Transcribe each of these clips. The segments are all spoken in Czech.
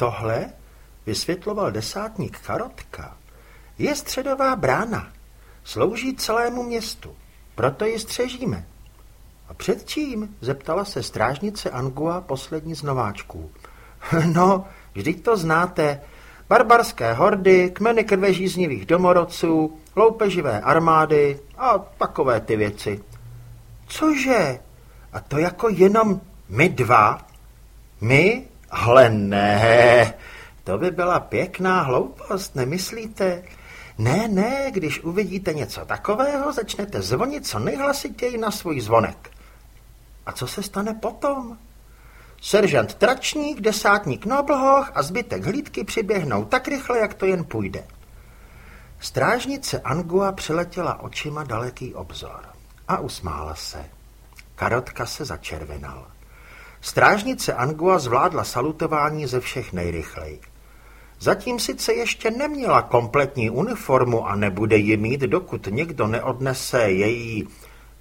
tohle, vysvětloval desátník Karotka, je středová brána. Slouží celému městu. Proto ji střežíme. A před čím? zeptala se strážnice Angua poslední z nováčků. No, vždyť to znáte. Barbarské hordy, kmeny krvežíznivých domorodců, loupeživé armády a takové ty věci. Cože? A to jako jenom my dva? My? Ale ne, to by byla pěkná hloupost, nemyslíte? Ne, ne, když uvidíte něco takového, začnete zvonit co nejhlasitěji na svůj zvonek. A co se stane potom? Seržant Tračník, desátník Noblhoch a zbytek hlídky přiběhnou tak rychle, jak to jen půjde. Strážnice Angua přeletěla očima daleký obzor a usmála se. Karotka se začervenal. Strážnice Angua zvládla salutování ze všech nejrychleji. Zatím sice ještě neměla kompletní uniformu a nebude ji mít, dokud někdo neodnese její,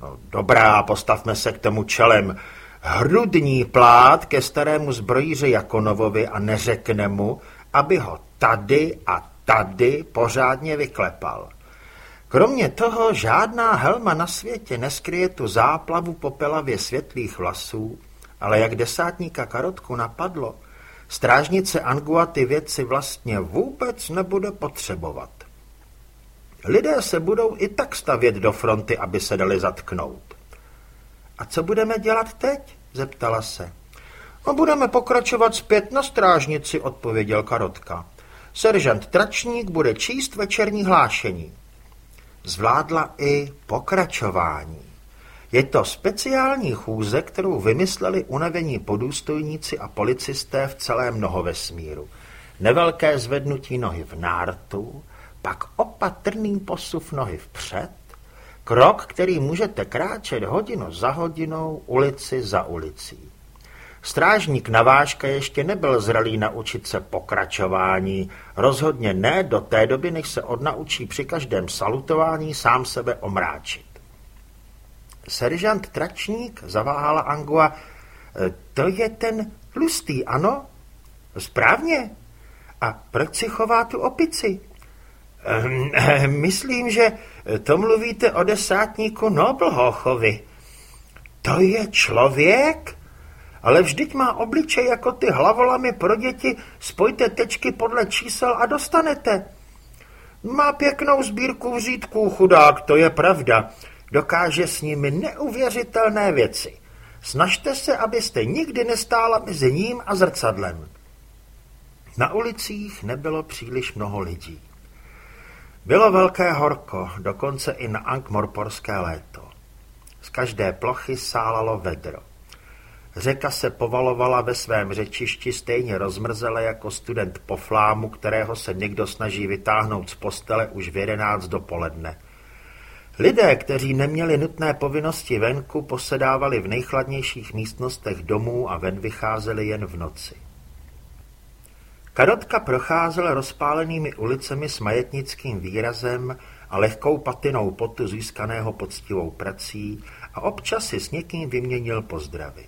no dobrá, postavme se k tomu čelem, hrudní plát ke starému zbrojíři Jakonovovi a neřekne mu, aby ho tady a tady pořádně vyklepal. Kromě toho žádná helma na světě neskryje tu záplavu popelavě světlých vlasů, ale jak desátníka Karotku napadlo, strážnice Angua ty věci vlastně vůbec nebude potřebovat. Lidé se budou i tak stavět do fronty, aby se dali zatknout. A co budeme dělat teď? zeptala se. No, budeme pokračovat zpět na strážnici, odpověděl Karotka. Seržant Tračník bude číst večerní hlášení. Zvládla i pokračování. Je to speciální chůze, kterou vymysleli unavení podůstojníci a policisté v celém mnohovesmíru. Nevelké zvednutí nohy v nártu, pak opatrný posuv nohy vpřed, krok, který můžete kráčet hodinu za hodinou, ulici za ulicí. Strážník Navážka ještě nebyl zralý naučit se pokračování, rozhodně ne do té doby, než se odnaučí při každém salutování sám sebe omráčit. Seržant Tračník, zaváhala Angua, e, to je ten tlustý, ano? Správně. A proč si chová tu opici? Ehm, ehm, myslím, že to mluvíte o desátníku Noblhochovi. To je člověk? Ale vždyť má obličej jako ty hlavolamy pro děti, spojte tečky podle čísel a dostanete. Má pěknou sbírku vřítků, chudák, to je pravda. Dokáže s nimi neuvěřitelné věci. Snažte se, abyste nikdy nestála mezi ním a zrcadlem. Na ulicích nebylo příliš mnoho lidí. Bylo velké horko, dokonce i na Ankmorporské léto. Z každé plochy sálalo vedro. Řeka se povalovala ve svém řečišti stejně rozmrzele jako student po flámu, kterého se někdo snaží vytáhnout z postele už v jedenáct dopoledne. Lidé, kteří neměli nutné povinnosti venku, posedávali v nejchladnějších místnostech domů a ven vycházeli jen v noci. Karotka procházel rozpálenými ulicemi s majetnickým výrazem a lehkou patinou potu získaného poctivou prací a občas si s někým vyměnil pozdravy.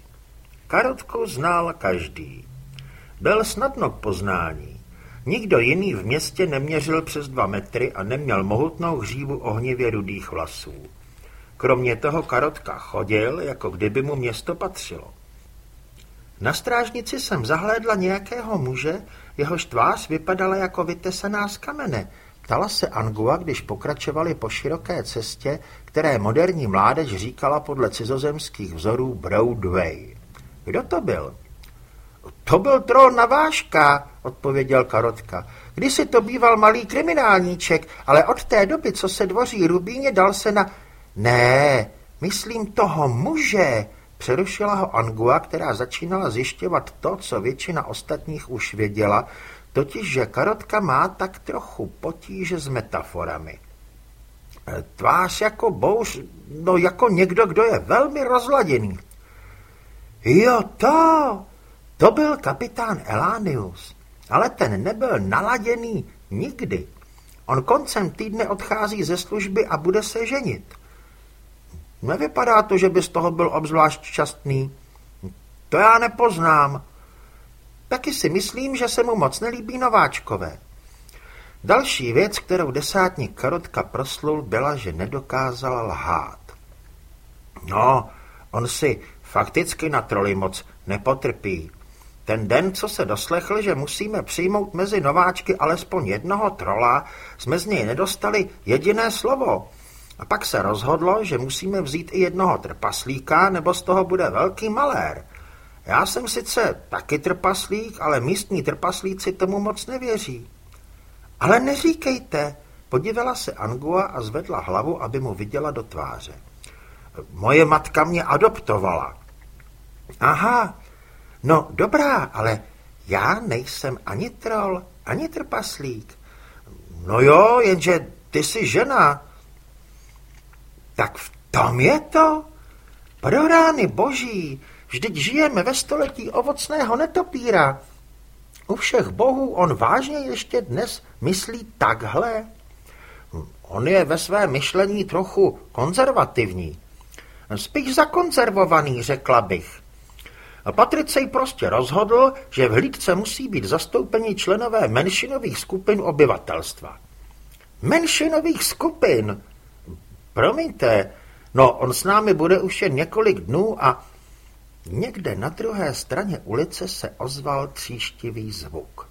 Karotku znal každý. Byl snadno k poznání. Nikdo jiný v městě neměřil přes dva metry a neměl mohutnou hřívu ohnivě rudých vlasů. Kromě toho Karotka chodil, jako kdyby mu město patřilo. Na strážnici jsem zahlédla nějakého muže, jehož tvář vypadala jako vytesaná z kamene. Ptala se Angua, když pokračovali po široké cestě, které moderní mládež říkala podle cizozemských vzorů Broadway. Kdo to byl? To byl troll Navážka, odpověděl Karotka. Kdysi to býval malý kriminálníček, ale od té doby, co se dvoří Rubíně, dal se na... Ne, myslím toho muže, přerušila ho Angua, která začínala zjišťovat to, co většina ostatních už věděla, totiž, že Karotka má tak trochu potíže s metaforami. E, tvář jako bouř, no jako někdo, kdo je velmi rozladěný, Jo, to! To byl kapitán Elánius, ale ten nebyl naladěný nikdy. On koncem týdne odchází ze služby a bude se ženit. Nevypadá to, že by z toho byl obzvlášť šťastný. To já nepoznám. Taky si myslím, že se mu moc nelíbí nováčkové. Další věc, kterou desátník Karotka proslul, byla, že nedokázala lhát. No, on si fakticky na troli moc nepotrpí. Ten den, co se doslechl, že musíme přijmout mezi nováčky alespoň jednoho trola, jsme z něj nedostali jediné slovo. A pak se rozhodlo, že musíme vzít i jednoho trpaslíka, nebo z toho bude velký malér. Já jsem sice taky trpaslík, ale místní trpaslíci tomu moc nevěří. Ale neříkejte, podívala se Angua a zvedla hlavu, aby mu viděla do tváře. Moje matka mě adoptovala. Aha, no dobrá, ale já nejsem ani troll, ani trpaslík. No jo, jenže ty jsi žena. Tak v tom je to? Pro rány boží, vždyť žijeme ve století ovocného netopíra. U všech bohů on vážně ještě dnes myslí takhle? On je ve své myšlení trochu konzervativní. Spíš zakonzervovaný, řekla bych. Patricej prostě rozhodl, že v hlídce musí být zastoupeni členové menšinových skupin obyvatelstva. Menšinových skupin? Promiňte, no on s námi bude už jen několik dnů a někde na druhé straně ulice se ozval tříštivý zvuk.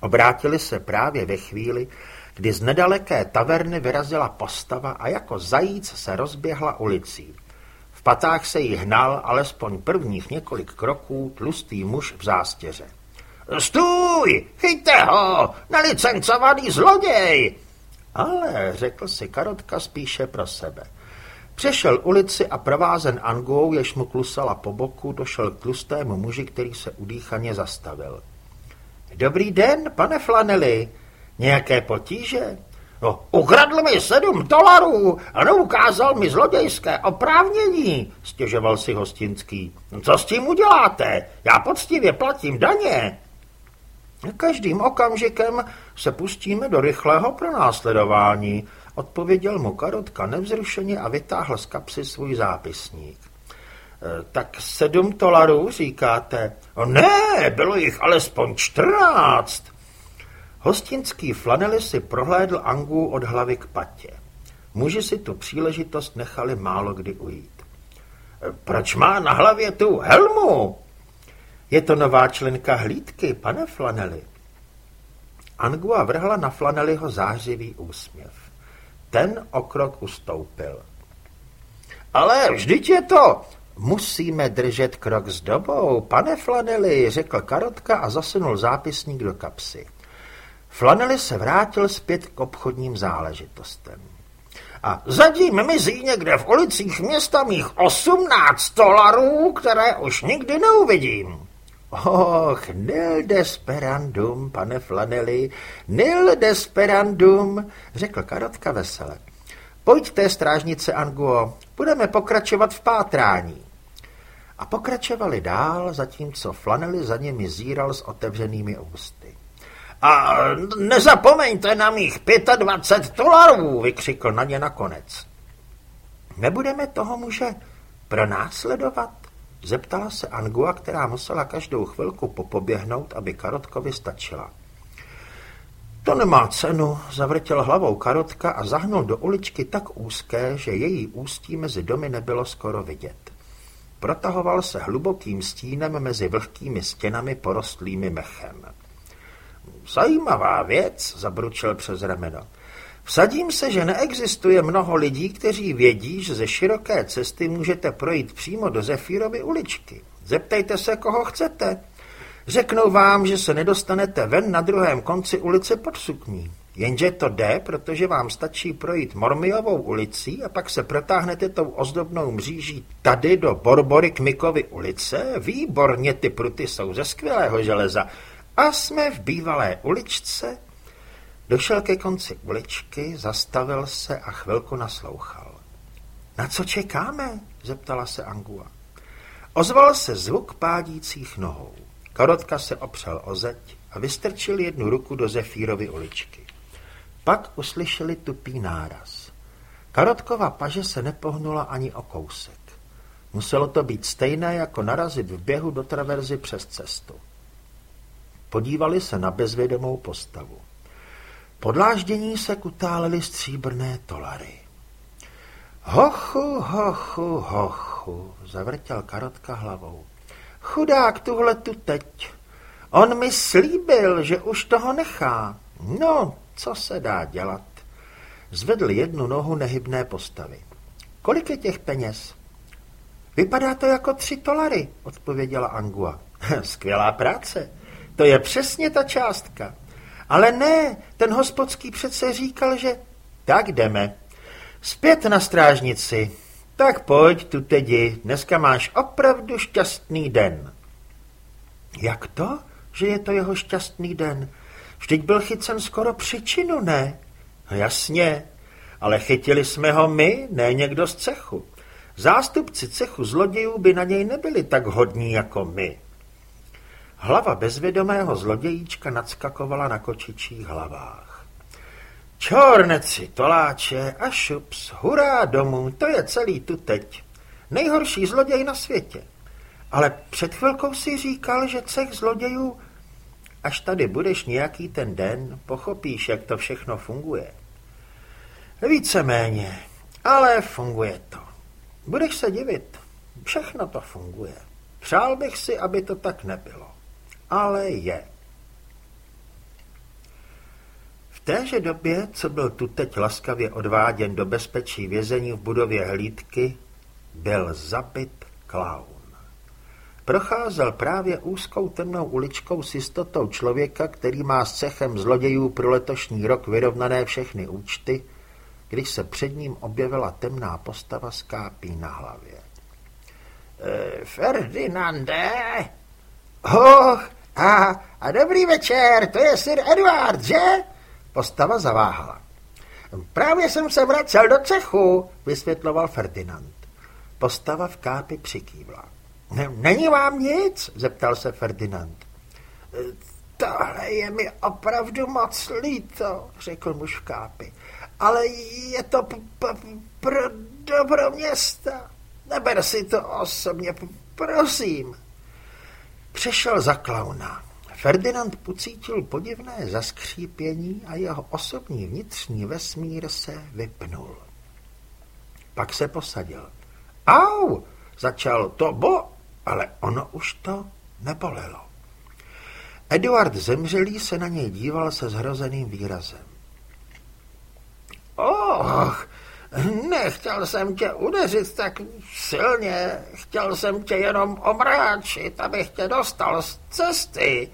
Obrátili se právě ve chvíli, kdy z nedaleké taverny vyrazila postava a jako zajíc se rozběhla ulicí. Patách se jí hnal alespoň prvních několik kroků tlustý muž v zástěře. Stůj! Chyťte ho! Nalicencovaný zloděj! Ale, řekl si Karotka spíše pro sebe. Přešel ulici a provázen Angou, jež mu klusala po boku, došel k tlustému muži, který se udýchaně zastavil. Dobrý den, pane Flanely. Nějaké potíže? No, ukradl mi sedm dolarů a neukázal mi zlodějské oprávnění, stěžoval si Hostinský. Co s tím uděláte? Já poctivě platím daně. Každým okamžikem se pustíme do rychlého pronásledování, odpověděl mu Karotka nevzrušeně a vytáhl z kapsy svůj zápisník. E, tak sedm dolarů, říkáte? Ne, bylo jich alespoň čtrnáct. Hostinský flanely si prohlédl Angu od hlavy k patě. Muži si tu příležitost nechali málo kdy ujít. E, proč má na hlavě tu helmu? Je to nová členka hlídky, pane Flanely. Angua vrhla na Flanelyho zářivý úsměv. Ten o krok ustoupil. Ale vždyť je to... Musíme držet krok s dobou, pane Flanely, řekl Karotka a zasunul zápisník do kapsy. Flanely se vrátil zpět k obchodním záležitostem. A zatím mizí někde v ulicích města mých osmnáct dolarů, které už nikdy neuvidím. Och, nil desperandum, pane Flanely, nil desperandum, řekl Karotka vesele. Pojďte, strážnice Anguo, budeme pokračovat v pátrání. A pokračovali dál, zatímco Flanely za nimi zíral s otevřenými ústy. A nezapomeňte na mých 25 dolarů, vykřikl na ně nakonec. Nebudeme toho muže pronásledovat? Zeptala se Angua, která musela každou chvilku popoběhnout, aby Karotkovi stačila. To nemá cenu, zavrtěl hlavou Karotka a zahnul do uličky tak úzké, že její ústí mezi domy nebylo skoro vidět. Protahoval se hlubokým stínem mezi vlhkými stěnami porostlými mechem. Zajímavá věc, zabručil přes rameno. Vsadím se, že neexistuje mnoho lidí, kteří vědí, že ze široké cesty můžete projít přímo do Zefírovy uličky. Zeptejte se, koho chcete. Řeknou vám, že se nedostanete ven na druhém konci ulice pod sukní. Jenže to jde, protože vám stačí projít Mormiovou ulicí a pak se protáhnete tou ozdobnou mříží tady do Borbory Kmikovy ulice. Výborně, ty pruty jsou ze skvělého železa. A jsme v bývalé uličce. Došel ke konci uličky, zastavil se a chvilku naslouchal. Na co čekáme? zeptala se Angua. Ozval se zvuk pádících nohou. Karotka se opřel o zeď a vystrčil jednu ruku do Zefírovy uličky. Pak uslyšeli tupý náraz. Karotkova paže se nepohnula ani o kousek. Muselo to být stejné, jako narazit v běhu do traverzy přes cestu. Podívali se na bezvědomou postavu. Podláždění se kutálely stříbrné tolary. Hochu, hochu, hochu, zavrtěl Karotka hlavou. Chudák tuhle tu teď. On mi slíbil, že už toho nechá. No, co se dá dělat? Zvedl jednu nohu nehybné postavy. Kolik je těch peněz? Vypadá to jako tři tolary, odpověděla Angua. Skvělá práce. To je přesně ta částka. Ale ne, ten hospodský přece říkal, že... Tak jdeme. Zpět na strážnici. Tak pojď tu teď, dneska máš opravdu šťastný den. Jak to, že je to jeho šťastný den? Vždyť byl chycen skoro příčinu, ne? No jasně, ale chytili jsme ho my, ne někdo z cechu. Zástupci cechu zlodějů by na něj nebyli tak hodní jako my. Hlava bezvědomého zlodějíčka nadskakovala na kočičích hlavách. Čorneci, toláče a šups, hurá domů, to je celý tu teď. Nejhorší zloděj na světě. Ale před chvilkou si říkal, že cech zlodějů... Až tady budeš nějaký ten den, pochopíš, jak to všechno funguje. Víceméně, ale funguje to. Budeš se divit, všechno to funguje. Přál bych si, aby to tak nebylo. Ale je. V téže době, co byl tu teď laskavě odváděn do bezpečí vězení v budově hlídky, byl zabit klaun. Procházel právě úzkou temnou uličkou s jistotou člověka, který má s cechem zlodějů pro letošní rok vyrovnané všechny účty, když se před ním objevila temná postava s kápí na hlavě. E, Ferdinande! Oh, a, a dobrý večer, to je Sir Edward, že? Postava zaváhala. Právě jsem se vracel do cechu, vysvětloval Ferdinand. Postava v kápi přikývla. Není vám nic? zeptal se Ferdinand. Tohle je mi opravdu moc líto, řekl muž v kápi ale je to pro dobro města. Neber si to osobně, prosím. Přešel za klauna. Ferdinand pocítil podivné zaskřípění a jeho osobní vnitřní vesmír se vypnul. Pak se posadil. Au, začal to bo, ale ono už to nebolelo. Eduard zemřelý se na něj díval se zhrozeným výrazem. Och, nechtěl jsem tě udeřit tak silně, chtěl jsem tě jenom omráčit, abych tě dostal z cesty.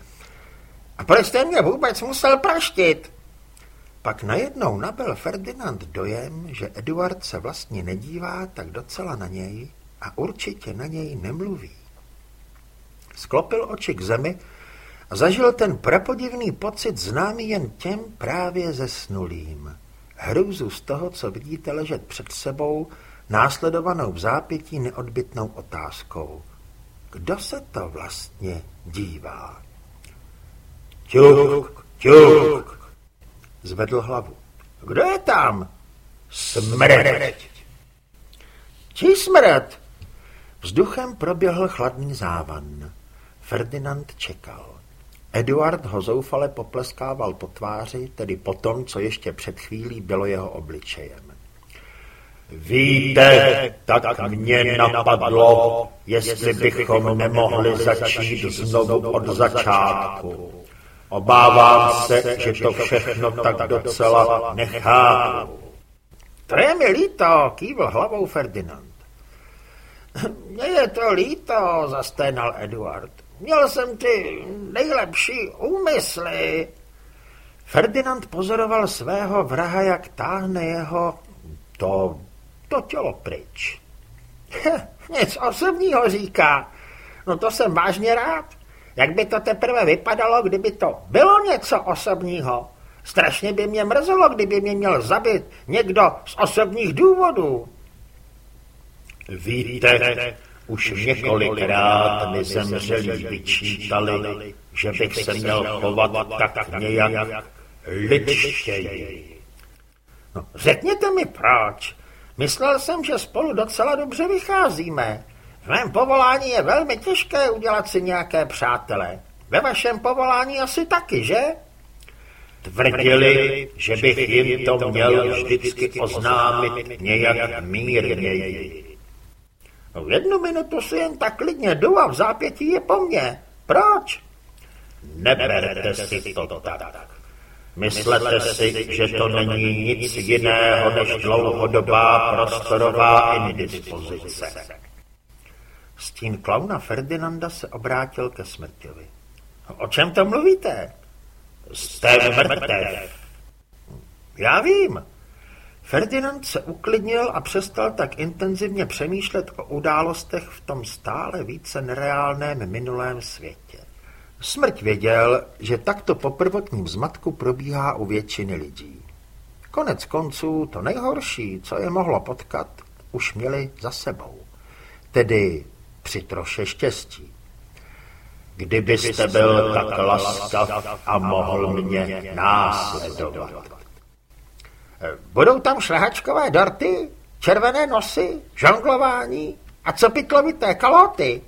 A proč jste mě vůbec musel praštit? Pak najednou nabil Ferdinand dojem, že Eduard se vlastně nedívá tak docela na něj a určitě na něj nemluví. Sklopil oči k zemi a zažil ten prapodivný pocit známý jen těm právě zesnulým hrůzu z toho, co vidíte ležet před sebou, následovanou v zápětí neodbitnou otázkou. Kdo se to vlastně dívá? Ťuk, ťuk, zvedl hlavu. Kdo je tam? Smrť. Čí smrt? Vzduchem proběhl chladný závan. Ferdinand čekal. Eduard ho zoufale popleskával po tváři, tedy po tom, co ještě před chvílí bylo jeho obličejem. Víte, tak mě napadlo, jestli bychom nemohli začít znovu od začátku. Obávám se, že to všechno tak docela nechápu. To je mi líto, kývl hlavou Ferdinand. Mně je to líto, zasténal Eduard. Měl jsem ty nejlepší úmysly. Ferdinand pozoroval svého vraha, jak táhne jeho to, to tělo pryč. Nic osobního říká. No to jsem vážně rád. Jak by to teprve vypadalo, kdyby to bylo něco osobního? Strašně by mě mrzelo, kdyby mě měl zabit někdo z osobních důvodů. Víte, už několikrát mi zemřelí vyčítali, že bych se měl chovat tak nějak lidštěji. No, řekněte mi proč. Myslel jsem, že spolu docela dobře vycházíme. V mém povolání je velmi těžké udělat si nějaké přátele. Ve vašem povolání asi taky, že? Tvrdili, že bych jim to měl vždycky oznámit nějak mírněji. No, jednu minutu si jen tak klidně jdu a v zápětí je po mně. Proč? Neberte si to tak. Myslete si, že to není nic jiného než dlouhodobá prostorová indispozice. Stín klauna Ferdinanda se obrátil ke smrťovi. O čem to mluvíte? Jste mrtev. Já vím. Ferdinand se uklidnil a přestal tak intenzivně přemýšlet o událostech v tom stále více nereálném minulém světě. Smrť věděl, že takto po prvotním zmatku probíhá u většiny lidí. Konec konců to nejhorší, co je mohlo potkat, už měli za sebou. Tedy při troše štěstí. Kdybyste byl tak laskav a mohl mě následovat. Budou tam šlehačkové dorty, červené nosy, žonglování a co pytlovité kaloty?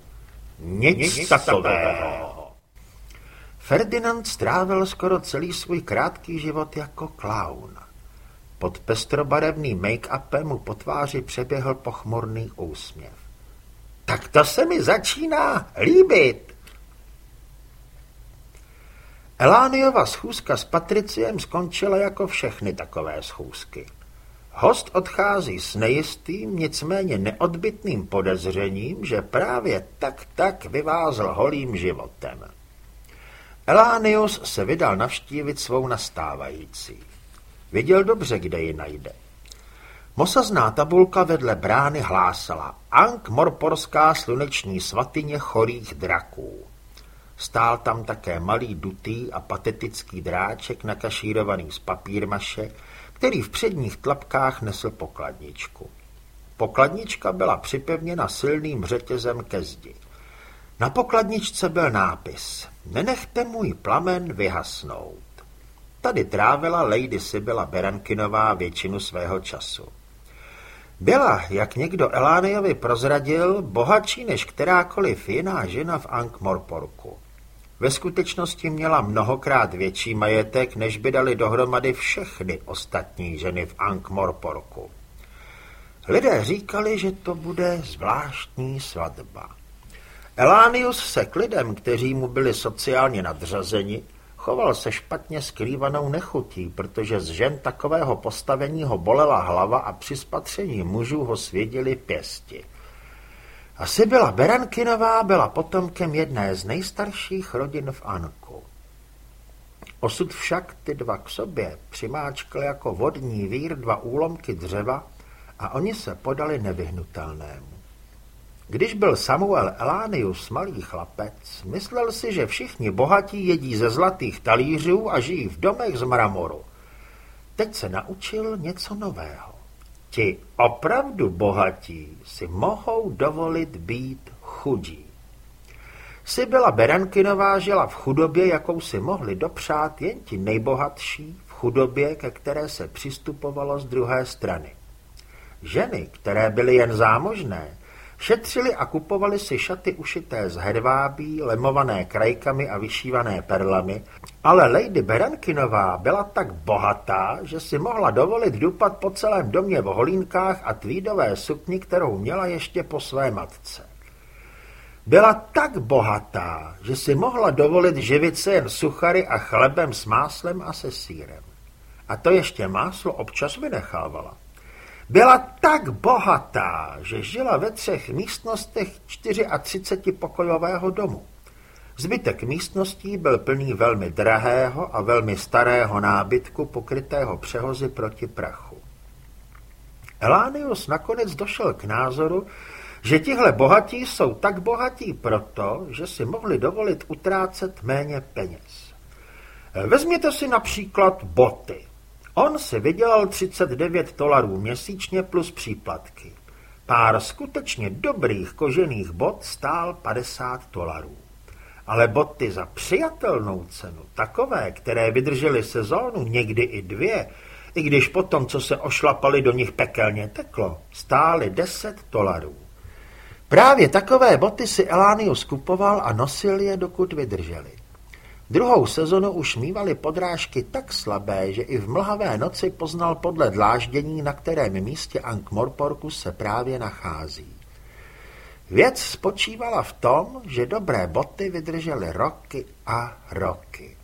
Nic, Nic takového. Ferdinand strávil skoro celý svůj krátký život jako klaun. Pod pestrobarevným make-upem mu po tváři přeběhl pochmurný úsměv. Tak to se mi začíná líbit. Elániova schůzka s Patriciem skončila jako všechny takové schůzky. Host odchází s nejistým, nicméně neodbitným podezřením, že právě tak tak vyvázl holým životem. Elánius se vydal navštívit svou nastávající. Viděl dobře, kde ji najde. Mosazná tabulka vedle brány hlásala Ank Morporská sluneční svatyně chorých draků. Stál tam také malý dutý a patetický dráček nakašírovaný z papírmaše, který v předních tlapkách nesl pokladničku. Pokladnička byla připevněna silným řetězem ke zdi. Na pokladničce byl nápis Nenechte můj plamen vyhasnout. Tady trávila Lady Sibyla Berankinová většinu svého času. Byla, jak někdo Elániovi prozradil, bohatší než kterákoliv jiná žena v Ankh-Morporku. Ve skutečnosti měla mnohokrát větší majetek, než by dali dohromady všechny ostatní ženy v Ankh-Morporku. Lidé říkali, že to bude zvláštní svatba. Elánius se k lidem, kteří mu byli sociálně nadřazeni, choval se špatně skrývanou nechutí, protože z žen takového postavení ho bolela hlava a při spatření mužů ho svěděli pěsti. Asi byla Berankinová, byla potomkem jedné z nejstarších rodin v Anku. Osud však ty dva k sobě přimáčkl jako vodní vír dva úlomky dřeva a oni se podali nevyhnutelnému. Když byl Samuel Elánius malý chlapec, myslel si, že všichni bohatí jedí ze zlatých talířů a žijí v domech z mramoru. Teď se naučil něco nového. Ti opravdu bohatí si mohou dovolit být chudí. Sibyla Berankinová žila v chudobě, jakou si mohli dopřát jen ti nejbohatší, v chudobě, ke které se přistupovalo z druhé strany. Ženy, které byly jen zámožné, Šetřili a kupovali si šaty ušité z hedvábí, lemované krajkami a vyšívané perlami, ale Lady Berankinová byla tak bohatá, že si mohla dovolit dupat po celém domě v holínkách a tweedové sukni, kterou měla ještě po své matce. Byla tak bohatá, že si mohla dovolit živit se jen suchary a chlebem s máslem a se sírem. A to ještě máslo občas vynechávala. Byla tak bohatá, že žila ve třech místnostech 34 pokojového domu. Zbytek místností byl plný velmi drahého a velmi starého nábytku pokrytého přehozy proti prachu. Elánius nakonec došel k názoru, že tihle bohatí jsou tak bohatí proto, že si mohli dovolit utrácet méně peněz. Vezměte si například boty. On si vydělal 39 dolarů měsíčně plus příplatky. Pár skutečně dobrých kožených bot stál 50 dolarů. Ale boty za přijatelnou cenu, takové, které vydržely sezónu, někdy i dvě, i když potom, co se ošlapali, do nich pekelně teklo, stály 10 dolarů. Právě takové boty si Elánius kupoval a nosil je, dokud vydrželi. Druhou sezonu už mývali podrážky tak slabé, že i v mlhavé noci poznal podle dláždění, na kterém místě Ankh Morporku se právě nachází. Věc spočívala v tom, že dobré boty vydržely roky a roky.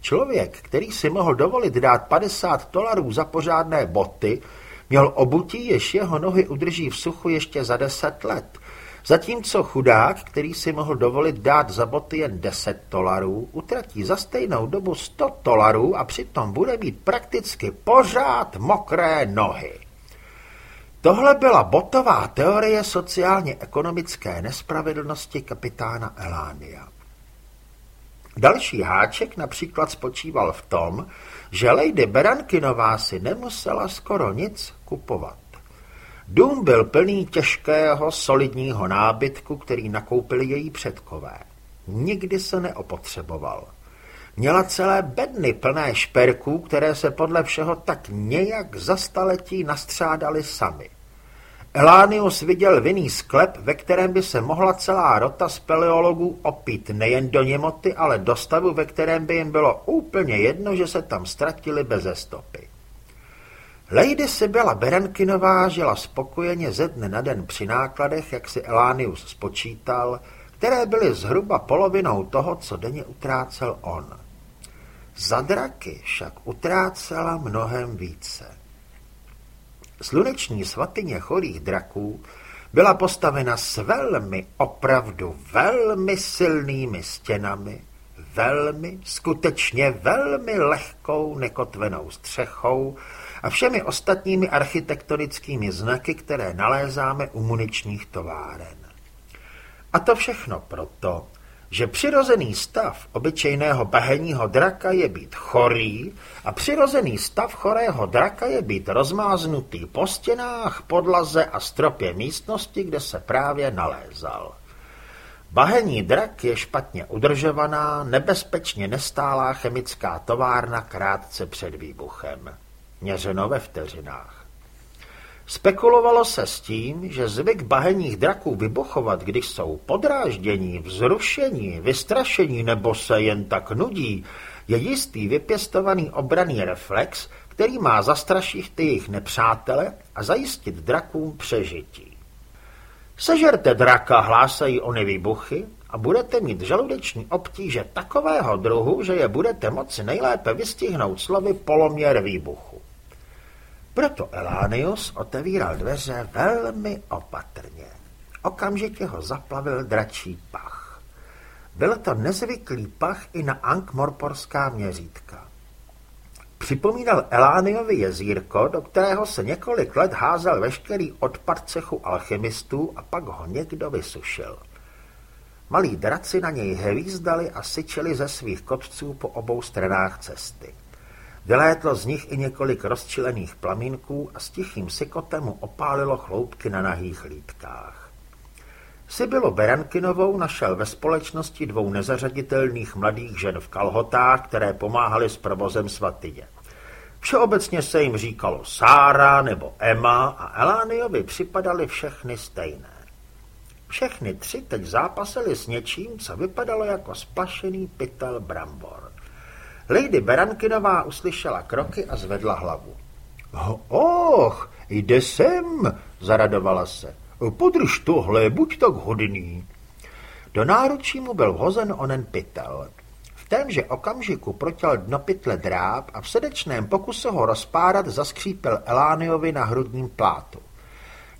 Člověk, který si mohl dovolit dát 50 dolarů za pořádné boty, měl obutí, jež jeho nohy udrží v suchu ještě za 10 let. Zatímco chudák, který si mohl dovolit dát za boty jen 10 dolarů, utratí za stejnou dobu 100 dolarů a přitom bude mít prakticky pořád mokré nohy. Tohle byla botová teorie sociálně-ekonomické nespravedlnosti kapitána Elánia. Další háček například spočíval v tom, že Lady Berankinová si nemusela skoro nic kupovat. Dům byl plný těžkého, solidního nábytku, který nakoupili její předkové. Nikdy se neopotřeboval. Měla celé bedny plné šperků, které se podle všeho tak nějak za staletí nastřádali sami. Elánius viděl vinný sklep, ve kterém by se mohla celá rota speleologů opít nejen do němoty, ale do stavu, ve kterém by jim bylo úplně jedno, že se tam ztratili bez stopy. Lady Sibyla Berenkinová žila spokojeně ze dne na den při nákladech, jak si Elánius spočítal, které byly zhruba polovinou toho, co denně utrácel on. Za draky však utrácela mnohem více. Sluneční svatyně chorých draků byla postavena s velmi, opravdu velmi silnými stěnami, velmi, skutečně velmi lehkou nekotvenou střechou a všemi ostatními architektonickými znaky, které nalézáme u muničních továren. A to všechno proto, že přirozený stav obyčejného bahenního draka je být chorý a přirozený stav chorého draka je být rozmáznutý po stěnách, podlaze a stropě místnosti, kde se právě nalézal. Bahení drak je špatně udržovaná, nebezpečně nestálá chemická továrna krátce před výbuchem. Měřeno ve vteřinách. Spekulovalo se s tím, že zvyk bahenních draků vybuchovat, když jsou podráždění, vzrušení, vystrašení nebo se jen tak nudí, je jistý vypěstovaný obraný reflex, který má zastrašit jejich nepřátele a zajistit drakům přežití. Sežerte draka, hlásají ony výbuchy, a budete mít žaludeční obtíže takového druhu, že je budete moci nejlépe vystihnout slovy poloměr výbuchu. Proto Elánius otevíral dveře velmi opatrně. Okamžitě ho zaplavil dračí pach. Byl to nezvyklý pach i na ankmorporská měřítka. Připomínal Elániovi jezírko, do kterého se několik let házel veškerý odpad cechu alchymistů a pak ho někdo vysušil. Malí draci na něj hvízdali a syčeli ze svých kopců po obou stranách cesty. Vylétlo z nich i několik rozčilených plamínků a s tichým sykotem mu opálilo chloupky na nahých lítkách. Sibylo Berankinovou našel ve společnosti dvou nezařaditelných mladých žen v kalhotách, které pomáhaly s provozem svatyně. Všeobecně se jim říkalo Sára nebo Emma a Elániovi připadaly všechny stejné. Všechny tři teď zápasily s něčím, co vypadalo jako splašený pytel brambor. Lady Berankinová uslyšela kroky a zvedla hlavu. Och, jde sem, zaradovala se. Podrž tohle, buď tak hodný. Do náručí mu byl vhozen onen pytel. V témže okamžiku protěl dno pytle dráb a v srdečném pokusu ho rozpárat zaskřípil Elániovi na hrudním plátu.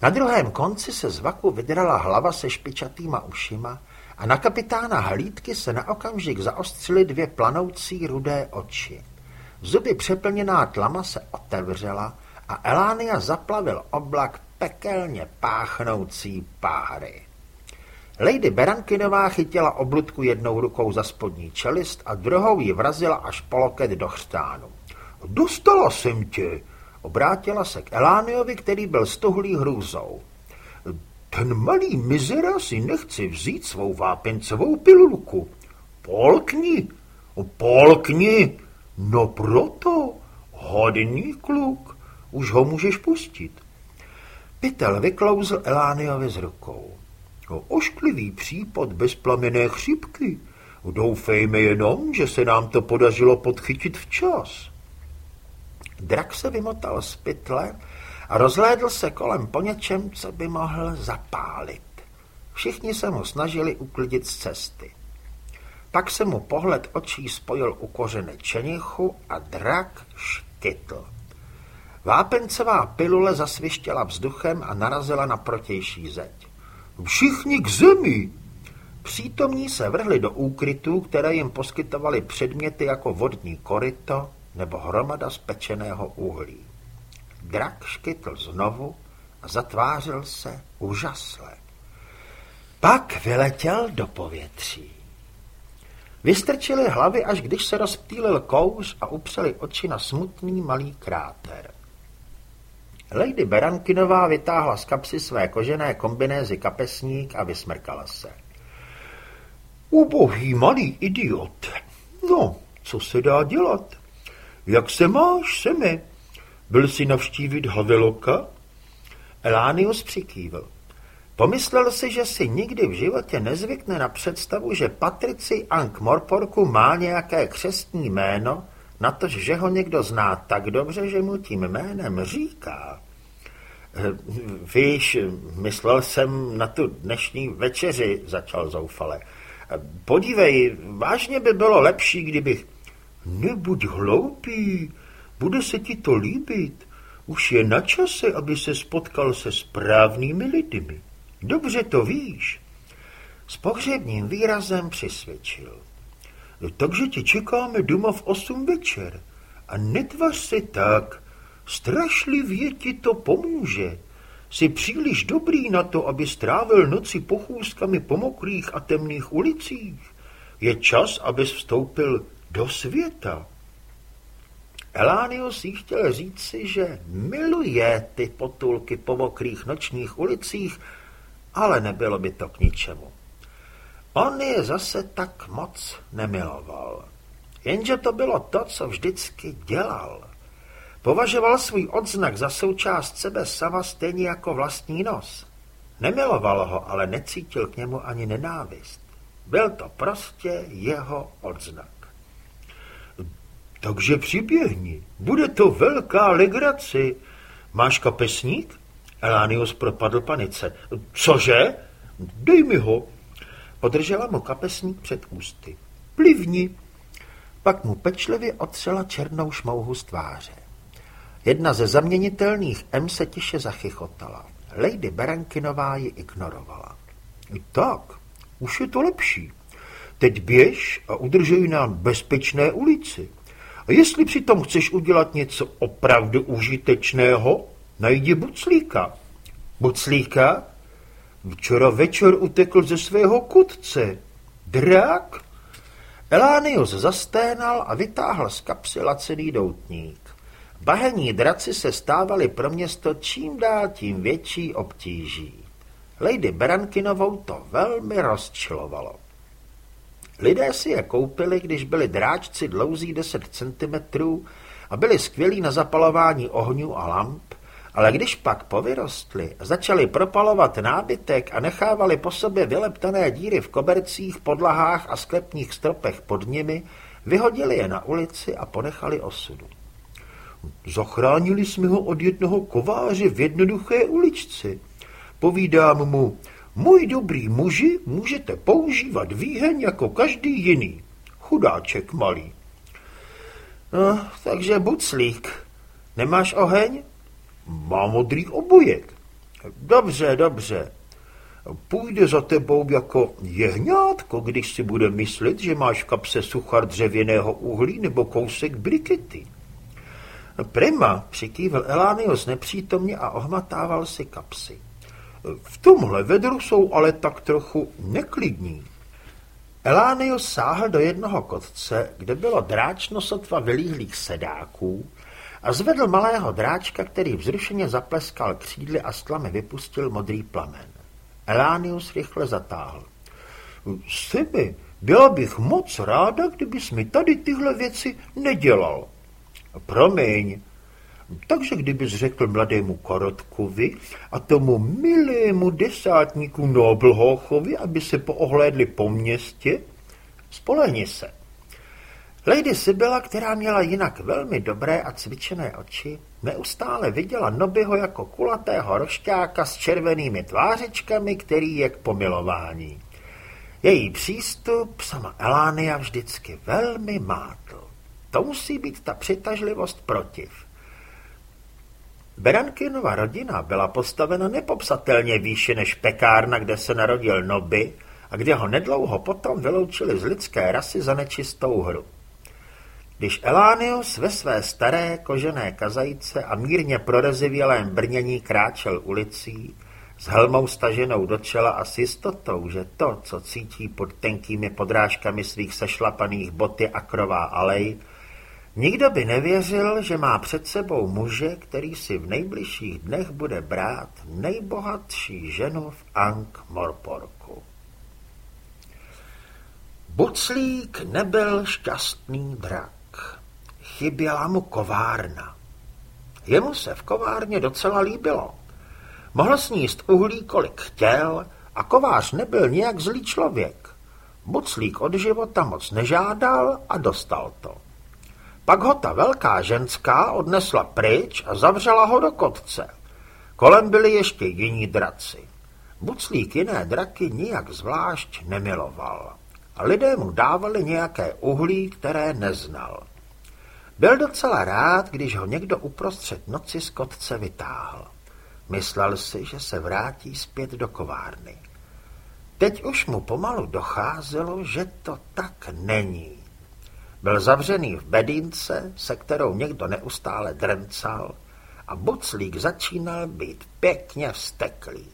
Na druhém konci se z vaku vydrala hlava se špičatýma ušima a na kapitána hlídky se na okamžik zaostřily dvě planoucí rudé oči. Zuby přeplněná tlama se otevřela a Elánia zaplavil oblak pekelně páchnoucí páry. Lady Berankinová chytila obludku jednou rukou za spodní čelist a druhou ji vrazila až po loket do chřtánu. Dostala jsem tě, obrátila se k Elániovi, který byl stuhlý hrůzou. Ten malý mizera si nechce vzít svou vápencovou pilulku. Polkni, polkni, no proto, hodný kluk, už ho můžeš pustit. Pytel vyklouzl Elániovi z rukou. Ošklivý případ bezplamené chřipky. Doufejme jenom, že se nám to podařilo podchytit včas. Drak se vymotal z pytle rozhlédl se kolem po něčem, co by mohl zapálit. Všichni se mu snažili uklidit z cesty. Pak se mu pohled očí spojil u kořene čenichu a drak škytl. Vápencová pilule zasvištěla vzduchem a narazila na protější zeď. Všichni k zemi! Přítomní se vrhli do úkrytů, které jim poskytovaly předměty jako vodní koryto nebo hromada spečeného uhlí. Drak škytl znovu a zatvářil se úžasle. Pak vyletěl do povětří. Vystrčili hlavy, až když se rozptýlil kouř a upřeli oči na smutný malý kráter. Lady Berankinová vytáhla z kapsy své kožené kombinézy kapesník a vysmrkala se. Ubohý malý idiot. No, co se dá dělat? Jak se máš, Semi? Byl si navštívit Haveloka? Elánius přikývl. Pomyslel si, že si nikdy v životě nezvykne na představu, že Patrici Ank Morporku má nějaké křestní jméno, na to, že ho někdo zná tak dobře, že mu tím jménem říká. Víš, myslel jsem na tu dnešní večeři, začal zoufale. Podívej, vážně by bylo lepší, kdybych... Nebuď hloupý, bude se ti to líbit. Už je na čase, aby se spotkal se správnými lidmi. Dobře to víš. S pohřebním výrazem přisvědčil. Takže tě čekáme doma v osm večer. A netvař se tak. Strašlivě ti to pomůže. Jsi příliš dobrý na to, aby strávil noci pochůzkami po mokrých a temných ulicích. Je čas, abys vstoupil do světa. Elánius jí chtěl říci, že miluje ty potulky po mokrých nočních ulicích, ale nebylo by to k ničemu. On je zase tak moc nemiloval. Jenže to bylo to, co vždycky dělal. Považoval svůj odznak za součást sebe sama stejně jako vlastní nos. Nemiloval ho, ale necítil k němu ani nenávist. Byl to prostě jeho odznak. Takže přiběhni, bude to velká legraci. Máš kapesník? Elánius propadl panice. Cože? Dej mi ho. Podržela mu kapesník před ústy. Plivni. Pak mu pečlivě otřela černou šmouhu z tváře. Jedna ze zaměnitelných M se tiše zachychotala. Lady Berankinová ji ignorovala. Tak, už je to lepší. Teď běž a udržuj na bezpečné ulici. A jestli přitom chceš udělat něco opravdu užitečného, najdi Buclíka. Buclíka? Včera večer utekl ze svého kutce. Drák? Elánius zasténal a vytáhl z kapsy lacený doutník. Bahení draci se stávali pro město čím dál tím větší obtíží. Lady Berankinovou to velmi rozčilovalo. Lidé si je koupili, když byli dráčci dlouzí 10 cm a byli skvělí na zapalování ohňů a lamp, ale když pak povyrostli začali propalovat nábytek a nechávali po sobě vyleptané díry v kobercích, podlahách a sklepních stropech pod nimi, vyhodili je na ulici a ponechali osudu. Zachránili jsme ho od jednoho kováře v jednoduché uličce. Povídám mu, můj dobrý muži, můžete používat výheň jako každý jiný. Chudáček malý. No, takže buclík. Nemáš oheň? Mám modrý obojek. Dobře, dobře. Půjde za tebou jako jehňátko, když si bude myslet, že máš v kapse suchar dřevěného uhlí nebo kousek brikety. Prima, přikývil Elánius nepřítomně a ohmatával si kapsy. V tomhle vedru jsou ale tak trochu neklidní. Elánius sáhl do jednoho kotce, kde bylo dráčno sotva vylíhlých sedáků a zvedl malého dráčka, který vzrušeně zapleskal křídly a s tlamy vypustil modrý plamen. Elánius rychle zatáhl. Sebe, byla bych moc ráda, kdybys mi tady tyhle věci nedělal. Promiň. Takže kdybys řekl mladému Korotkovi a tomu milému desátníku Noblhochovi, aby se poohlédli po městě, Spolehni se. Lady Sibylla, která měla jinak velmi dobré a cvičené oči, neustále viděla Nobyho jako kulatého rošťáka s červenými tvářičkami, který je k pomilování. Její přístup sama Elánia vždycky velmi mátl. To musí být ta přitažlivost protiv. Berankinova rodina byla postavena nepopsatelně výše než pekárna, kde se narodil Noby a kde ho nedlouho potom vyloučili z lidské rasy za nečistou hru. Když Elánius ve své staré kožené kazajce a mírně prorezivělém brnění kráčel ulicí, s helmou staženou do čela a s jistotou, že to, co cítí pod tenkými podrážkami svých sešlapaných boty a krová alej, nikdo by nevěřil, že má před sebou muže, který si v nejbližších dnech bude brát nejbohatší ženu v Ankh Morporku. Buclík nebyl šťastný drak. Chyběla mu kovárna. Jemu se v kovárně docela líbilo. Mohl sníst uhlí, kolik chtěl, a kovář nebyl nijak zlý člověk. Buclík od života moc nežádal a dostal to. Pak ho ta velká ženská odnesla pryč a zavřela ho do kotce. Kolem byli ještě jiní draci. Buclík jiné draky nijak zvlášť nemiloval. A lidé mu dávali nějaké uhlí, které neznal. Byl docela rád, když ho někdo uprostřed noci z kotce vytáhl. Myslel si, že se vrátí zpět do kovárny. Teď už mu pomalu docházelo, že to tak není. Byl zavřený v bedínce, se kterou někdo neustále drncal a buclík začínal být pěkně vsteklý.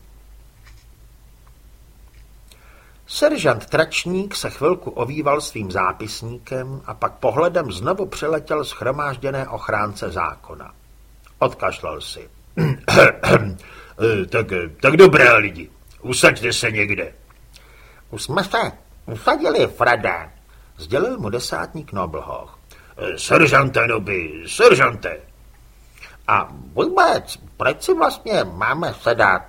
Seržant Tračník se chvilku ovýval svým zápisníkem a pak pohledem znovu přeletěl schromážděné ochránce zákona. Odkašlal si. tak, tak dobré lidi, usaďte se někde. Už jsme se usadili, Frede, sdělil mu desátník Noblhoch. Seržante, Noby, seržante. A vůbec, proč si vlastně máme sedat?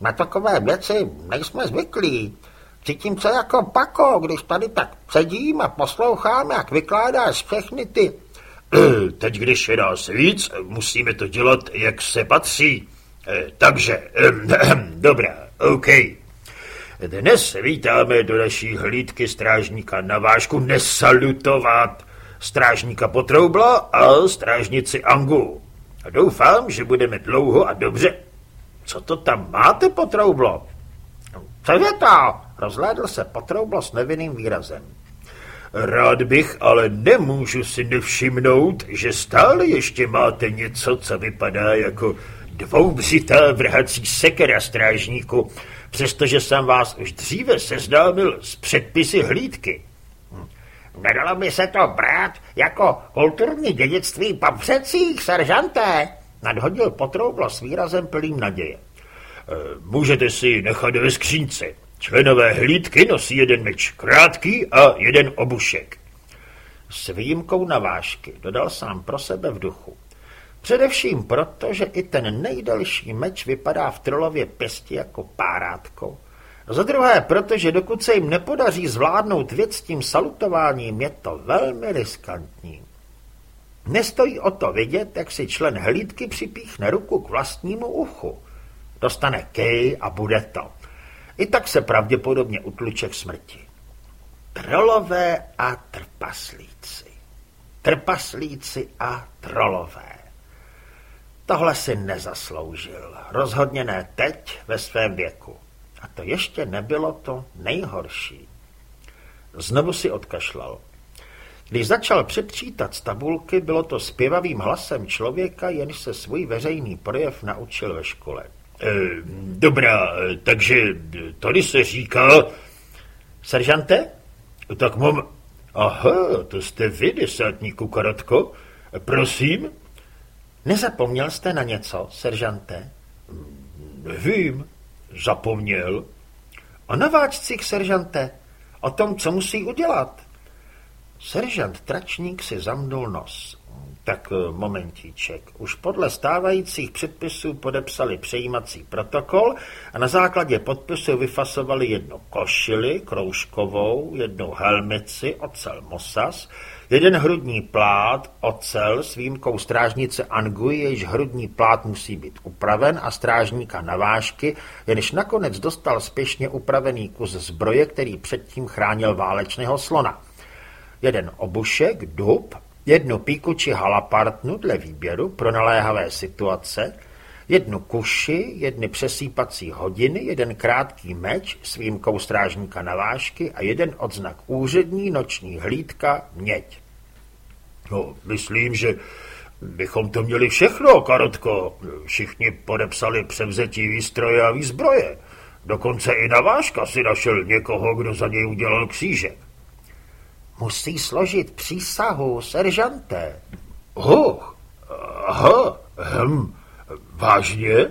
Na takové věci nejsme zvyklí. Cítím se jako pako, když tady tak sedím a poslouchám, jak vykládáš všechny ty... Teď, když je nás víc, musíme to dělat, jak se patří. Eh, takže, dobrá, OK. Dnes vítáme do naší hlídky strážníka na vážku nesalutovat, strážníka Potroubla a strážnici Angu. Doufám, že budeme dlouho a dobře. Co to tam máte, Potroublo? Co je to? Rozhlédl se Potroublo s nevinným výrazem. Rád bych, ale nemůžu si nevšimnout, že stále ještě máte něco, co vypadá jako dvoubřitá vrhací sekera strážníku, přestože jsem vás už dříve seznámil s předpisy hlídky. Nedalo by se to brát jako kulturní dědictví po předcích, seržanté, nadhodil Potroublo s výrazem plným naděje. Eh, můžete si nechat ve skřínce. Členové hlídky nosí jeden meč krátký a jeden obušek. S výjimkou navážky, dodal sám pro sebe v duchu. Především proto, že i ten nejdelší meč vypadá v trolově pěsti jako párátko. Za druhé, protože dokud se jim nepodaří zvládnout věc s tím salutováním, je to velmi riskantní. Nestojí o to vidět, jak si člen hlídky připíchne ruku k vlastnímu uchu. Dostane kej a bude to. I tak se pravděpodobně utluče k smrti. Trolové a trpaslíci. Trpaslíci a trolové. Tohle si nezasloužil. Rozhodně ne teď ve svém věku. A to ještě nebylo to nejhorší. Znovu si odkašlal. Když začal přepřítat z tabulky, bylo to zpěvavým hlasem člověka, jenž se svůj veřejný projev naučil ve škole. E, dobrá, takže tady se říká... Seržante? Tak mám... Aha, to jste vy, desátníku Karatko. Prosím? Nezapomněl jste na něco, seržante? Nevím. Zapomněl. O nováčcích, seržante. O tom, co musí udělat. Seržant Tračník si zamnul nos. Tak eh, momentíček. Už podle stávajících předpisů podepsali přejímací protokol a na základě podpisu vyfasovali jednu košili kroužkovou, jednu helmici, ocel Mosas, jeden hrudní plát, ocel s výjimkou strážnice Angui, jejíž hrudní plát musí být upraven a strážníka na vážky, jenž nakonec dostal spěšně upravený kus zbroje, který předtím chránil válečného slona. Jeden obušek, dub jednu píku či halapartnu dle výběru pro naléhavé situace, jednu kuši, jedny přesýpací hodiny, jeden krátký meč s výjimkou strážníka na vážky a jeden odznak úřední noční hlídka měď. No, myslím, že bychom to měli všechno, Karotko. Všichni podepsali převzetí výstroje a výzbroje. Dokonce i na vážka si našel někoho, kdo za něj udělal křížek. Musí složit přísahu, seržante. Hoch, aha, hm, vážně?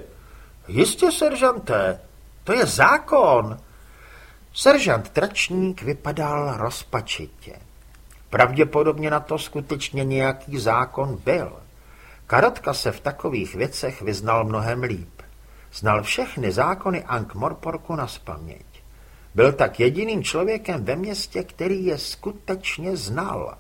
Jistě, seržante, to je zákon. Seržant Tračník vypadal rozpačitě. Pravděpodobně na to skutečně nějaký zákon byl. Karotka se v takových věcech vyznal mnohem líp. Znal všechny zákony Ankh-Morporku na spaměť. Byl tak jediným člověkem ve městě, který je skutečně znal.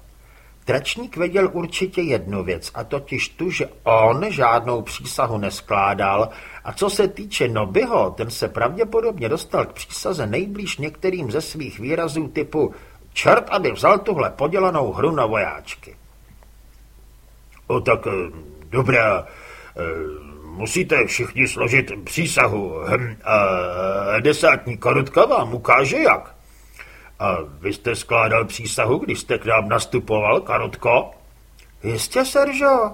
Tračník věděl určitě jednu věc, a totiž tu, že on žádnou přísahu neskládal a co se týče Nobyho, ten se pravděpodobně dostal k přísaze nejblíž některým ze svých výrazů typu čert, aby vzal tuhle podělanou hru na vojáčky. O tak eh, dobrá, eh, musíte všichni složit přísahu hm, a desátní karotka vám ukáže jak. A vy jste skládal přísahu, když jste k nám nastupoval, Karotko? Jistě, Seržo,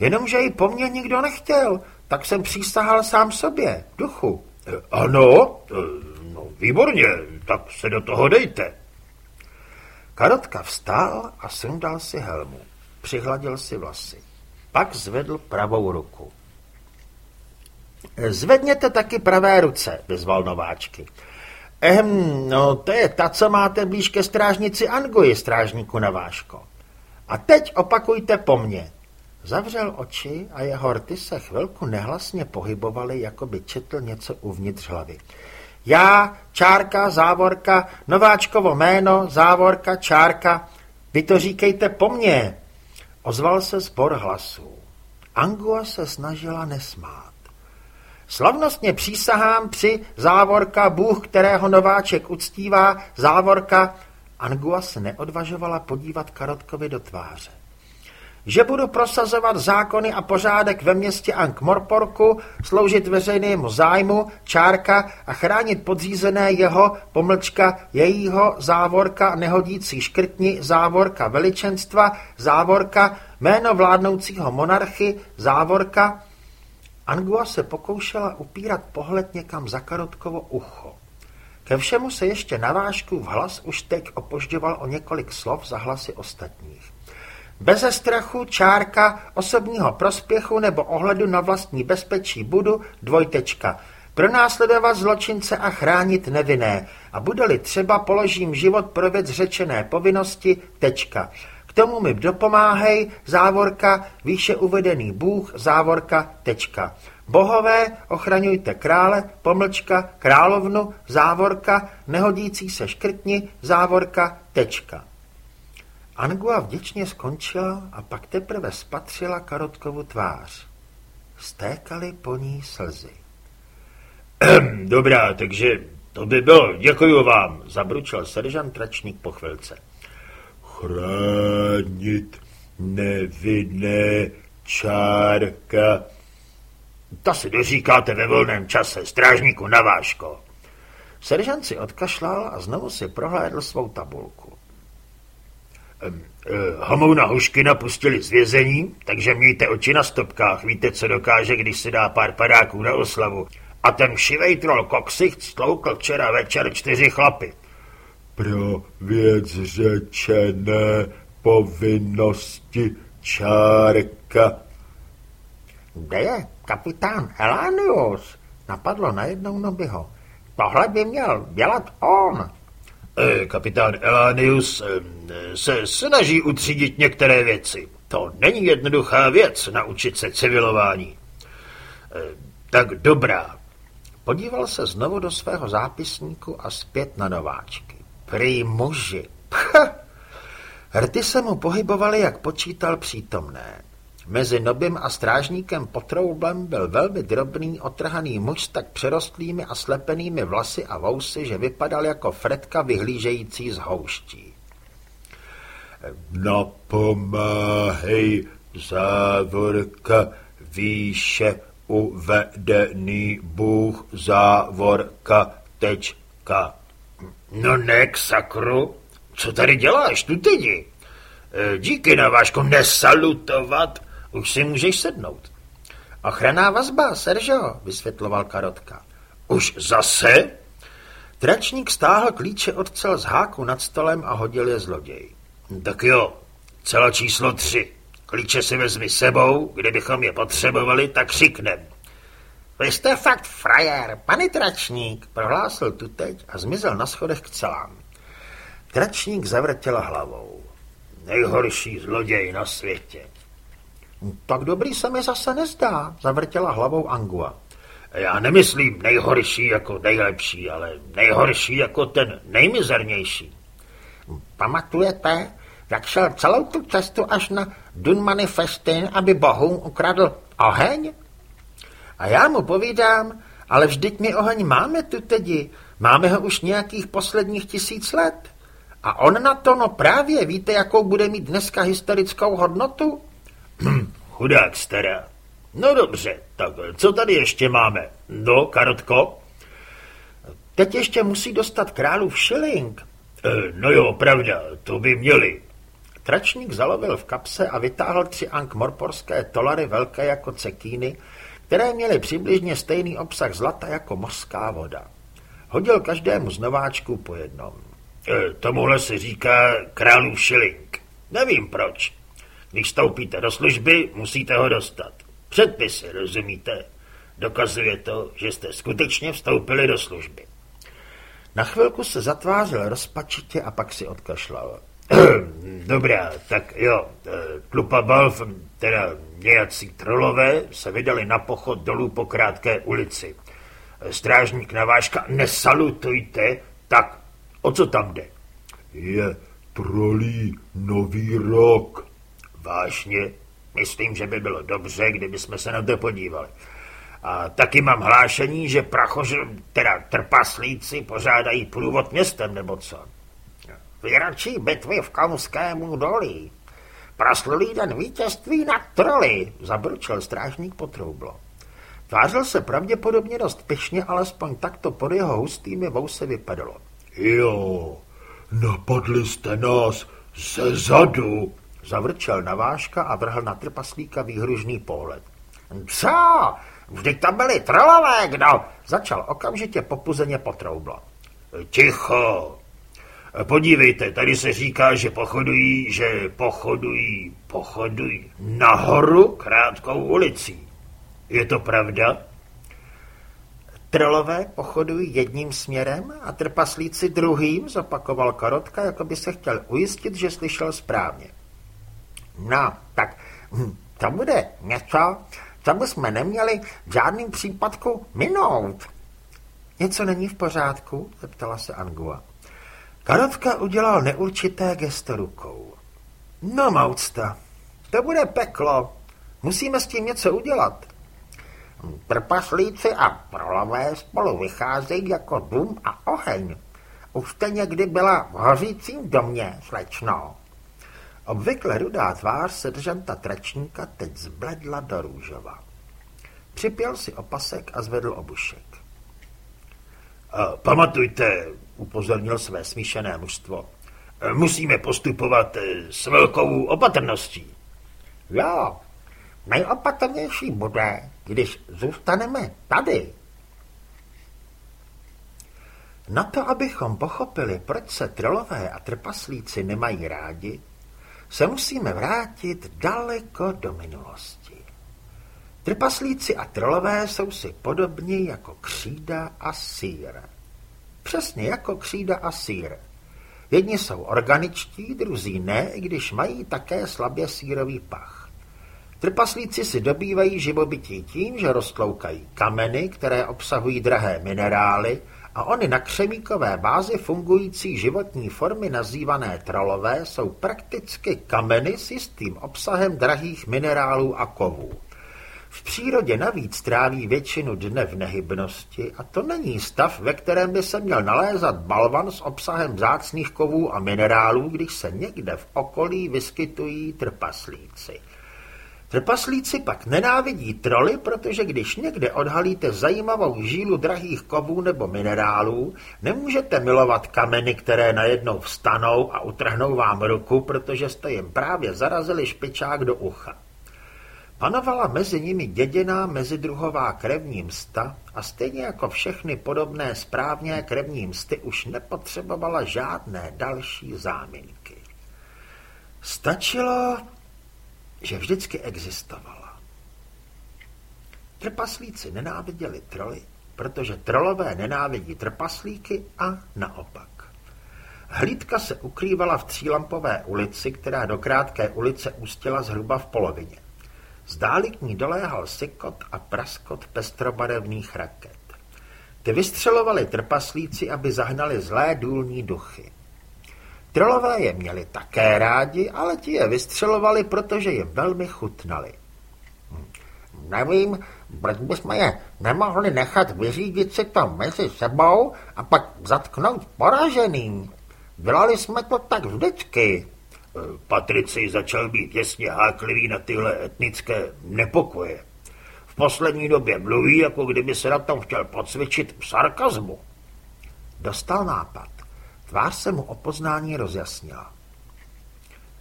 jenomže ji po mně nikdo nechtěl, tak jsem přísahal sám sobě, duchu. Ano, no výborně, tak se do toho dejte. Karotka vstál a sundal si helmu. Přihladil si vlasy. Pak zvedl pravou ruku. Zvedněte taky pravé ruce, vyzval nováčky. Ehm, no to je ta, co máte blíž ke strážnici Angoji, strážníku Naváško. A teď opakujte po mně. Zavřel oči a jeho rty se chvilku nehlasně pohybovaly, jako by četl něco uvnitř hlavy. Já, čárka, závorka, nováčkovo jméno, závorka, čárka, vy to říkejte po mně. Ozval se zbor hlasů. Angua se snažila nesmát. Slavnostně přísahám při závorka Bůh, kterého nováček uctívá, závorka. Angua se neodvažovala podívat Karotkovi do tváře. Že budu prosazovat zákony a pořádek ve městě Ankh-Morporku, sloužit veřejnému zájmu, čárka a chránit podřízené jeho, pomlčka jejího, závorka nehodící škrtni, závorka veličenstva, závorka jméno vládnoucího monarchy, závorka Angua se pokoušela upírat pohled někam za Karotkovo ucho. Ke všemu se ještě navážku v hlas už teď opožďoval o několik slov za hlasy ostatních. Beze strachu, čárka, osobního prospěchu nebo ohledu na vlastní bezpečí budu, dvojtečka. Pronásledovat zločince a chránit nevinné. A bude-li třeba, položím život pro věc řečené povinnosti, tečka tomu mi dopomáhej, závorka, výše uvedený Bůh, závorka, tečka. Bohové, ochraňujte krále, pomlčka, královnu, závorka, nehodící se škrtni, závorka, tečka. Angua vděčně skončila a pak teprve spatřila Karotkovu tvář. Stékaly po ní slzy. Dobrá, takže to by bylo. Děkuji vám, zabručil seržant Tračník po chvilce chránit nevinné čárka. To si doříkáte ve volném čase, strážníku Naváško. Seržant si odkašlal a znovu si prohlédl svou tabulku. Eh, Homouna Huškina pustili z vězení, takže mějte oči na stopkách, víte, co dokáže, když si dá pár padáků na oslavu. A ten šivej troll Koksich stloukl včera večer čtyři chlapy pro věc řečené povinnosti čárka. Kde je kapitán Elanius? Napadlo najednou Nobyho. Tohle by měl dělat on. E, kapitán Elanius e, se snaží utřídit některé věci. To není jednoduchá věc, naučit se civilování. E, tak dobrá. Podíval se znovu do svého zápisníku a zpět na nováčky. Prý muži. Rty se mu pohybovaly, jak počítal přítomné. Mezi Nobim a strážníkem Potroublem byl velmi drobný, otrhaný muž s tak přerostlými a slepenými vlasy a vousy, že vypadal jako Fredka vyhlížející z houští. Napomáhej, závorka, výše uvedený Bůh, závorka, tečka. No ne, sakru, co tady děláš, tu tedy? E, díky, Naváško, nesalutovat, už si můžeš sednout. Ochranná vazba, Seržo, vysvětloval Karotka. Už zase? Tračník stáhl klíče od cel z háku nad stolem a hodil je zloděj. Tak jo, cela číslo tři. Klíče si vezmi sebou, kdybychom je potřebovali, tak křiknem. Vy jste fakt frajer, pane tračník, prohlásil tu teď a zmizel na schodech k celám. Tračník zavrtěl hlavou. Nejhorší zloděj na světě. Tak dobrý se mi zase nezdá, zavrtěla hlavou Angua. Já nemyslím nejhorší jako nejlepší, ale nejhorší jako ten nejmizernější. Pamatujete, jak šel celou tu cestu až na Dunmany Festin, aby bohům ukradl oheň? A já mu povídám, ale vždyť my oheň máme tu tedy, máme ho už nějakých posledních tisíc let. A on na to, no právě, víte, jakou bude mít dneska historickou hodnotu? Chudák stará. No dobře, tak co tady ještě máme? No, Karotko? Teď ještě musí dostat králův šiling. E, no jo, pravda, to by měli. Tračník zalovil v kapse a vytáhl tři ankmorporské tolary velké jako cekíny, které měly přibližně stejný obsah zlata jako mořská voda. Hodil každému z nováčků po jednom. E, tomuhle se říká králův šiling. Nevím proč. Když stoupíte do služby, musíte ho dostat. Předpisy, rozumíte? Dokazuje to, že jste skutečně vstoupili do služby. Na chvilku se zatvářil rozpačitě a pak si odkašlal. Dobrá, tak jo, Tlupa Balf, teda nějací trolové, se vydali na pochod dolů po krátké ulici. Strážník Naváška, nesalutujte, tak o co tam jde? Je trolí nový rok. Vážně? Myslím, že by bylo dobře, kdyby jsme se na to podívali. A taky mám hlášení, že prachoři, teda trpaslíci pořádají průvod městem, nebo co? Výročí bitvy v Kamskému dolí. Proslulý den vítězství nad troly, zabručil strážník potroublo. Tvářil se pravděpodobně dost pyšně, alespoň takto pod jeho hustými vousy vypadalo. Jo, napadli jste nás ze zadu, Zavrčel navážka a vrhl na trpaslíka výhružný pohled. Co? Vždyť tam byli trolové, kdo? Začal okamžitě popuzeně potroublo. Ticho! Podívejte, tady se říká, že pochodují, že pochodují, pochodují nahoru krátkou ulicí. Je to pravda? Trolové pochodují jedním směrem a trpaslíci druhým, zopakoval Karotka, jako by se chtěl ujistit, že slyšel správně. No, tak hm, to bude něco, co bychom neměli v žádným případku minout. Něco není v pořádku? zeptala se Angua. Karotka udělal neurčité gesto rukou. No, maucta, to bude peklo. Musíme s tím něco udělat. Trpaslíci a prolavé spolu vycházejí jako dům a oheň. Už jste někdy byla v hořícím domě, slečno. Obvykle rudá tvář seržanta tračníka teď zbledla do růžova. Připěl si opasek a zvedl obušek. A pamatujte, upozornil své smíšené mužstvo, musíme postupovat s velkou opatrností. Jo, nejopatrnější bude, když zůstaneme tady. Na to, abychom pochopili, proč se trolové a trpaslíci nemají rádi, se musíme vrátit daleko do minulosti. Trpaslíci a trolové jsou si podobní jako křída a sír. Přesně jako křída a sír. Jedni jsou organičtí, druzí ne, i když mají také slabě sírový pach. Trpaslíci si dobývají živobytí tím, že roztloukají kameny, které obsahují drahé minerály, a ony na křemíkové bázi fungující životní formy nazývané trolové jsou prakticky kameny s jistým obsahem drahých minerálů a kovů. V přírodě navíc tráví většinu dne v nehybnosti a to není stav, ve kterém by se měl nalézat balvan s obsahem zácných kovů a minerálů, když se někde v okolí vyskytují trpaslíci. Trpaslíci pak nenávidí troly, protože když někde odhalíte zajímavou žílu drahých kovů nebo minerálů, nemůžete milovat kameny, které najednou vstanou a utrhnou vám ruku, protože jste jim právě zarazili špičák do ucha. Panovala mezi nimi děděná mezidruhová krevní msta a stejně jako všechny podobné správně krevní msty už nepotřebovala žádné další záminky. Stačilo, že vždycky existovala. Trpaslíci nenáviděli troly, protože trolové nenávidí trpaslíky a naopak. Hlídka se ukrývala v Třílampové ulici, která do krátké ulice ústila zhruba v polovině. Zdáli k ní doléhal sykot a praskot pestrobarevných raket. Ty vystřelovali trpaslíci, aby zahnali zlé důlní duchy. Trolové je měli také rádi, ale ti je vystřelovali, protože je velmi chutnali. Hm, nevím, proč bychom je nemohli nechat vyřídit si to mezi sebou a pak zatknout poraženým. Dělali jsme to tak vždycky. Patrici začal být těsně háklivý na tyhle etnické nepokoje. V poslední době mluví, jako kdyby se na tom chtěl pocvičit v sarkazmu. Dostal nápad. Tvář se mu o poznání rozjasnila.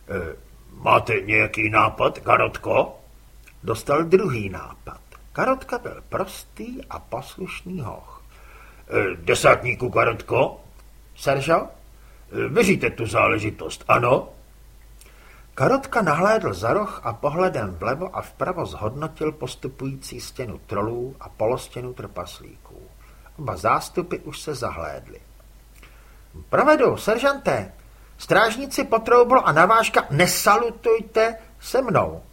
E, máte nějaký nápad, Karotko? Dostal druhý nápad. Karotka byl prostý a poslušný hoch. E, desátníku, Karotko? Seržo? E, vyříte tu záležitost, ano? Karotka nahlédl za roh a pohledem vlevo a vpravo zhodnotil postupující stěnu trolů a polostěnu trpaslíků. Oba zástupy už se zahlédli. Provedu, seržanté. Strážníci potroubl a navážka nesalutujte se mnou.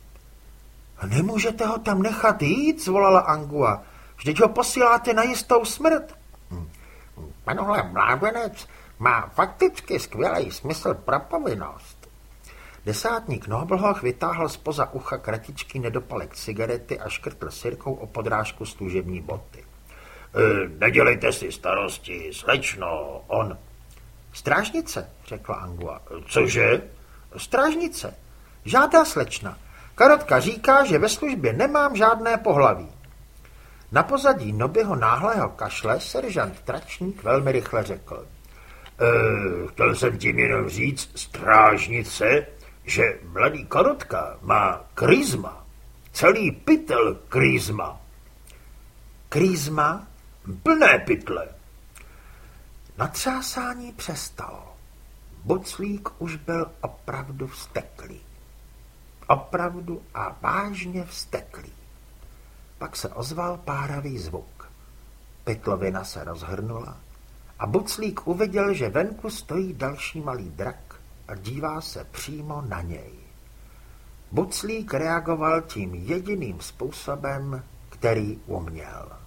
A nemůžete ho tam nechat jít, zvolala Angua. Vždyť ho posíláte na jistou smrt. Hm. Panohle mládenec má fakticky skvělý smysl pro povinnost. Desátník Noblhoch vytáhl spoza ucha kratičký nedopalek cigarety a škrtl sirkou o podrážku služební boty. E, nedělejte si starosti, slečno, on Strážnice, řekla Angua. Cože? Strážnice. Žádá slečna. Karotka říká, že ve službě nemám žádné pohlaví. Na pozadí Nobyho náhlého kašle seržant Tračník velmi rychle řekl. E, chtěl jsem tím jenom říct, strážnice, že mladý Karotka má kryzma. Celý pytel kryzma. Kryzma? Plné pytle. Natřásání přestalo. Boclík už byl opravdu vsteklý. Opravdu a vážně vsteklý. Pak se ozval páravý zvuk. Pytlovina se rozhrnula a Buclík uviděl, že venku stojí další malý drak a dívá se přímo na něj. Buclík reagoval tím jediným způsobem, který uměl.